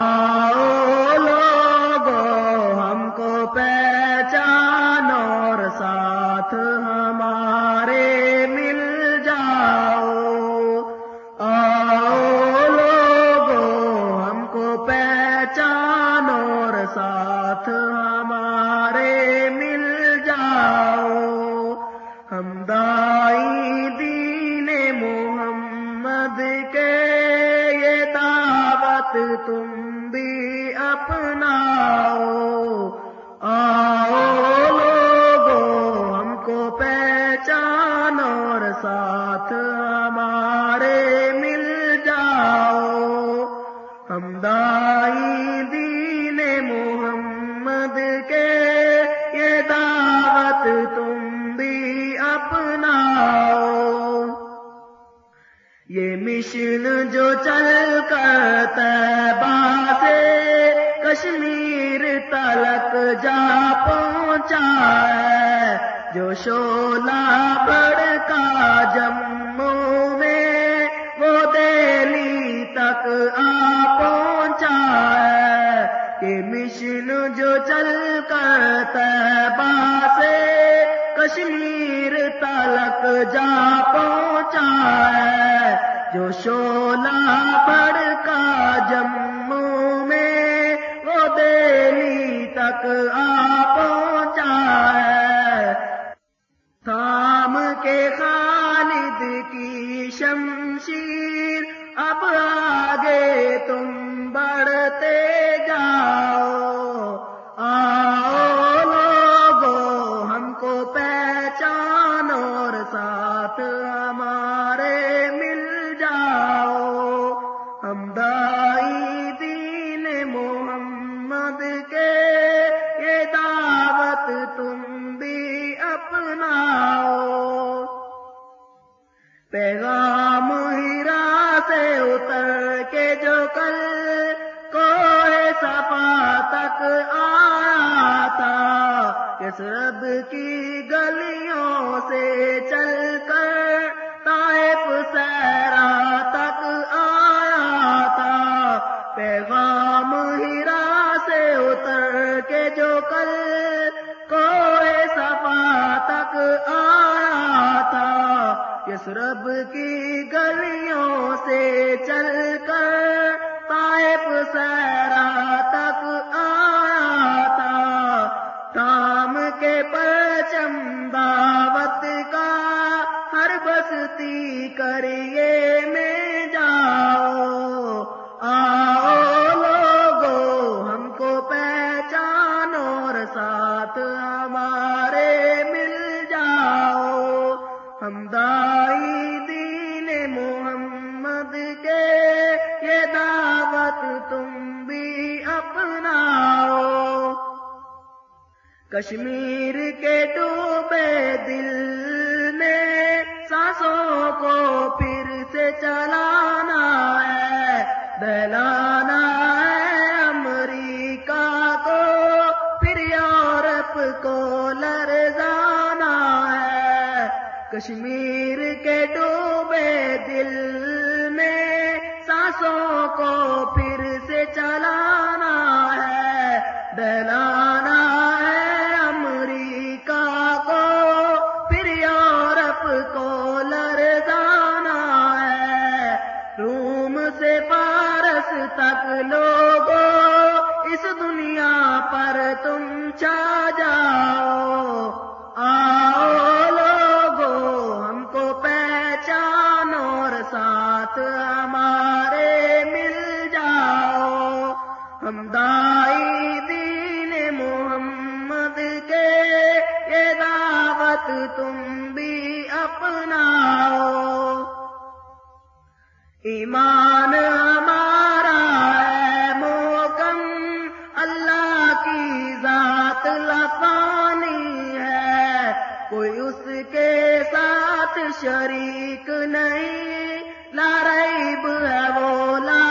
آؤ مشن جو چل کر تیبا سے کشمیر تلک جا پہنچا ہے، جو شولا بڑکا جموں میں، وہ دہلی تک آ پہنچا ہے یہ مشن جو چل کر تیبا سے کشمیر تلک جا پہنچا ہے، جو شولا بڑھ کا جموں تک آ پہنچا ہے تھام کے خالد کی شمشیر اب آگے تم بڑھتے جاؤ آؤ لوگو ہم کو پہچان اور ساتھ ہمارے مل جاؤ ہم دائی دین محمد کے تم بھی اپناؤ۔ پیغام ہیرا سے اتر کے جو کل کوئے صفا تک آیا تھا، کس رب کی گلیوں سے کس رب کی گلیوں سے چل کر طائف سیرا تک آیا تھا۔ تام کے پرچم دعوت کا ہر بستی کریے میں جاؤ۔ آؤ لوگو، ہم کو پہچان اور ساتھ ہمارے مل جاؤ۔ ہم دائی کشمیر کے ڈوبے دل میں سانسوں کو پھر سے چلانا ہے دلانا ہے امریکہ کو، پھر یورپ کو لرزانا ہے۔ کشمیر کے ڈوبے دل میں سانسوں کو پھر سے چلانا ہے دلانا تک لوگوں اس دنیا پر تم چھا جاؤ۔ آؤ لوگو، ہم کو پہچان اور ساتھ ہمارے مل جاؤ۔ ہم دائی دین محمد کے، یہ دعوت تم بھی اپناؤ۔ ایمان اس کے ساتھ شریک نہیں لاریب ہے وہ لا